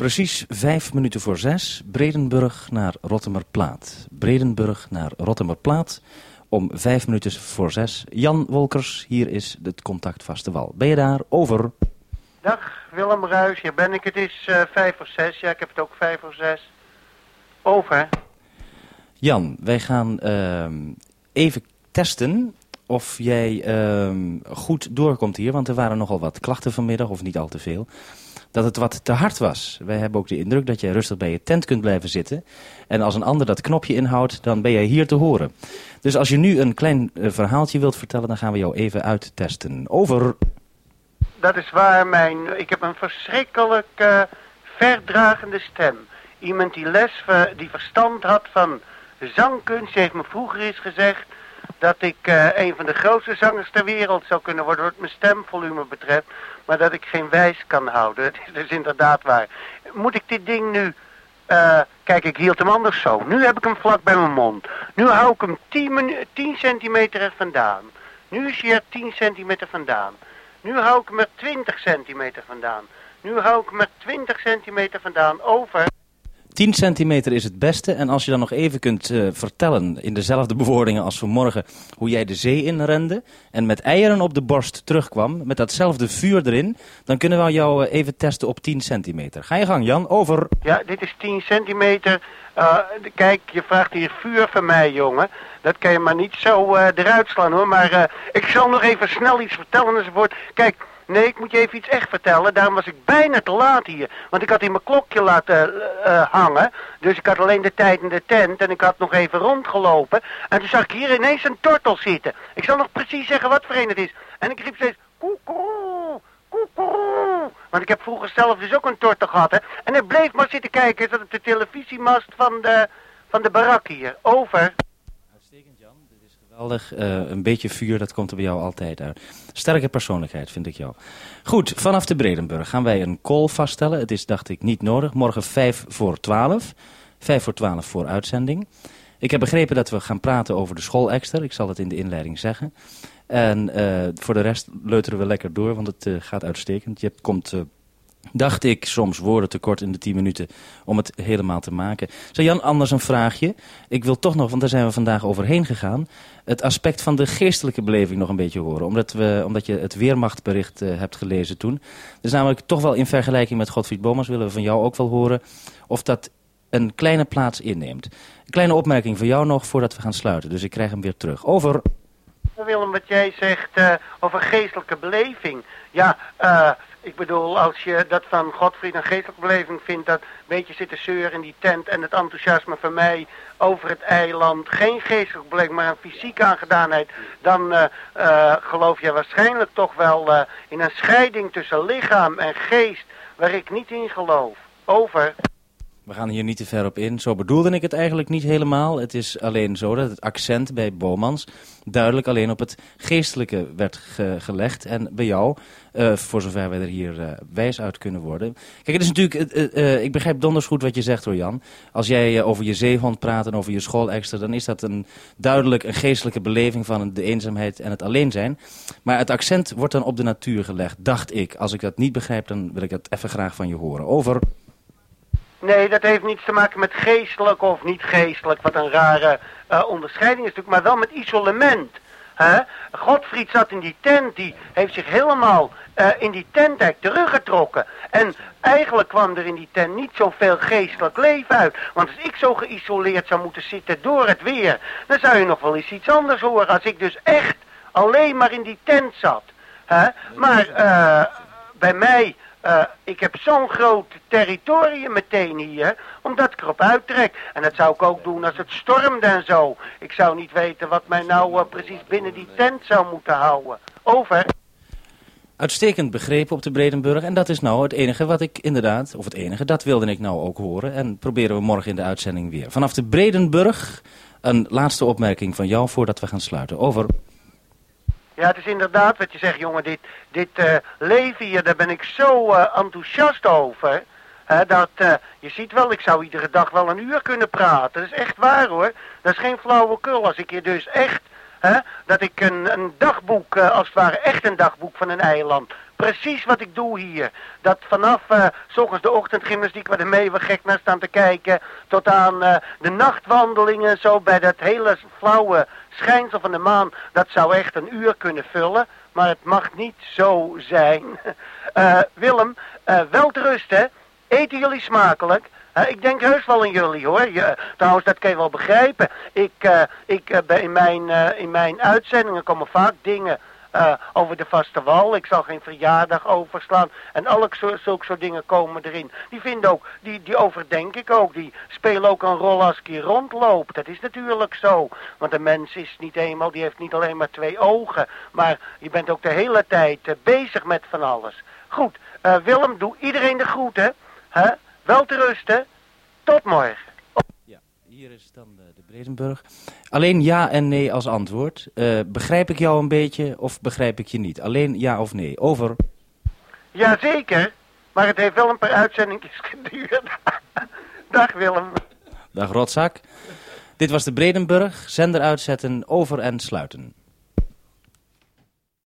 Precies vijf minuten voor zes, Bredenburg naar Rottemerplaat. Bredenburg naar Rottemerplaat om vijf minuten voor zes. Jan Wolkers, hier is het contactvaste wal. Ben je daar? Over. Dag Willem Ruis, hier ben ik. Het is uh, vijf voor zes. Ja, ik heb het ook vijf voor zes. Over. Jan, wij gaan uh, even testen of jij uh, goed doorkomt hier. Want er waren nogal wat klachten vanmiddag, of niet al te veel dat het wat te hard was. Wij hebben ook de indruk dat je rustig bij je tent kunt blijven zitten. En als een ander dat knopje inhoudt, dan ben jij hier te horen. Dus als je nu een klein uh, verhaaltje wilt vertellen, dan gaan we jou even uittesten. Over. Dat is waar, mijn... Ik heb een verschrikkelijk uh, verdragende stem. Iemand die les, die verstand had van zangkunst, heeft me vroeger eens gezegd dat ik uh, een van de grootste zangers ter wereld zou kunnen worden wat mijn stemvolume betreft maar dat ik geen wijs kan houden. Dat is dus inderdaad waar. Moet ik dit ding nu... Uh, kijk, ik hield hem anders zo. Nu heb ik hem vlak bij mijn mond. Nu hou ik hem 10, 10 centimeter er vandaan. Nu is hij er 10 centimeter vandaan. Nu hou ik hem er 20 centimeter vandaan. Nu hou ik hem er 20 centimeter vandaan over. 10 centimeter is het beste. En als je dan nog even kunt uh, vertellen in dezelfde bewoordingen als vanmorgen hoe jij de zee inrende en met eieren op de borst terugkwam, met datzelfde vuur erin, dan kunnen we jou uh, even testen op 10 centimeter. Ga je gang Jan, over. Ja, dit is 10 centimeter. Uh, kijk, je vraagt hier vuur van mij jongen. Dat kan je maar niet zo eruit slaan hoor. Maar ik zal nog even snel iets vertellen enzovoort. Kijk, Nee, ik moet je even iets echt vertellen. Daarom was ik bijna te laat hier. Want ik had hier mijn klokje laten uh, hangen. Dus ik had alleen de tijd in de tent. En ik had nog even rondgelopen. En toen zag ik hier ineens een tortel zitten. Ik zal nog precies zeggen wat voor een het is. En ik riep steeds... Koekoe, koekoe. Want ik heb vroeger zelf dus ook een tortel gehad. Hè. En hij bleef maar zitten kijken. Dat op de televisiemast van de, van de barak hier. Over. Geweldig. Uh, een beetje vuur, dat komt er bij jou altijd uit. Sterke persoonlijkheid, vind ik jou. Goed, vanaf de Bredenburg gaan wij een call vaststellen. Het is, dacht ik, niet nodig. Morgen 5 voor 12. 5 voor 12 voor uitzending. Ik heb begrepen dat we gaan praten over de schoolexter. Ik zal het in de inleiding zeggen. En uh, voor de rest leuteren we lekker door, want het uh, gaat uitstekend. Je komt dacht ik soms woorden tekort in de 10 minuten om het helemaal te maken. Zo Jan, anders een vraagje. Ik wil toch nog, want daar zijn we vandaag overheen gegaan, het aspect van de geestelijke beleving nog een beetje horen. Omdat, we, omdat je het Weermachtbericht uh, hebt gelezen toen. Dus namelijk toch wel in vergelijking met Godfried Bomers willen we van jou ook wel horen of dat een kleine plaats inneemt. Een kleine opmerking van jou nog voordat we gaan sluiten. Dus ik krijg hem weer terug. Over. Willem, wat jij zegt uh, over geestelijke beleving. Ja, uh, ik bedoel, als je dat van Godfried een geestelijke beleving vindt... dat beetje zitten zeuren in die tent en het enthousiasme van mij over het eiland... geen geestelijke beleving, maar een fysieke aangedaanheid... dan uh, geloof je waarschijnlijk toch wel in een scheiding tussen lichaam en geest... waar ik niet in geloof. Over. We gaan hier niet te ver op in. Zo bedoelde ik het eigenlijk niet helemaal. Het is alleen zo dat het accent bij Bomans duidelijk alleen op het geestelijke werd ge gelegd. En bij jou, uh, voor zover wij er hier uh, wijs uit kunnen worden. Kijk, het is natuurlijk, uh, ik begrijp donders goed wat je zegt hoor Jan. Als jij over je zeehond praat en over je schoolextra, dan is dat een, duidelijk een geestelijke beleving van de eenzaamheid en het alleen zijn. Maar het accent wordt dan op de natuur gelegd, dacht ik. Als ik dat niet begrijp, dan wil ik dat even graag van je horen. Over. Nee, dat heeft niets te maken met geestelijk of niet geestelijk. Wat een rare uh, onderscheiding is natuurlijk. Maar wel met isolement. Hè? Godfried zat in die tent. Die heeft zich helemaal uh, in die tent teruggetrokken. En eigenlijk kwam er in die tent niet zoveel geestelijk leven uit. Want als ik zo geïsoleerd zou moeten zitten door het weer... dan zou je nog wel eens iets anders horen. Als ik dus echt alleen maar in die tent zat. Hè? Maar uh, bij mij... Uh, ik heb zo'n groot territorium meteen hier, omdat ik erop uittrek. En dat zou ik ook doen als het stormde en zo. Ik zou niet weten wat mij nou uh, precies binnen die tent zou moeten houden. Over. Uitstekend begrepen op de Bredenburg. En dat is nou het enige wat ik inderdaad, of het enige, dat wilde ik nou ook horen. En proberen we morgen in de uitzending weer. Vanaf de Bredenburg een laatste opmerking van jou voordat we gaan sluiten. Over. Ja, het is inderdaad wat je zegt, jongen. Dit, dit uh, leven hier, daar ben ik zo uh, enthousiast over. Hè, dat, uh, je ziet wel, ik zou iedere dag wel een uur kunnen praten. Dat is echt waar hoor. Dat is geen flauwekul. Als ik hier dus echt, hè, dat ik een, een dagboek, als het ware echt een dagboek van een eiland precies wat ik doe hier. Dat vanaf uh, s ochtends de ochtendgymnastiek waar de meeuwen gek naar staan te kijken... tot aan uh, de nachtwandelingen zo bij dat hele flauwe schijnsel van de maan... dat zou echt een uur kunnen vullen. Maar het mag niet zo zijn. Uh, Willem, wel te rusten. Eten jullie smakelijk? ik denk heus wel aan jullie hoor. Je, trouwens, dat kan je wel begrijpen. Ik, uh, ik uh, in, mijn, uh, in mijn uitzendingen komen vaak dingen over de vaste wal. Ik zal geen verjaardag overslaan. En alle zulke soort dingen komen erin. Die vinden ook, die, die overdenk ik ook. Die spelen ook een rol als ik hier rondloop. Dat is natuurlijk zo. Want een mens is niet eenmaal, die heeft niet alleen maar twee ogen. Maar je bent ook de hele tijd bezig met van alles. Goed, Willem, doe iedereen de groeten. Hè? Wel te rusten. Tot morgen. Hier is dan de, de Bredenburg. Alleen ja en nee als antwoord. Uh, begrijp ik jou een beetje of begrijp ik je niet? Alleen ja of nee. Over. Jazeker, maar het heeft wel een paar uitzendingjes geduurd. Dag Willem. Dag Rotzak. Dit was de Bredenburg. Zender uitzetten, over en sluiten.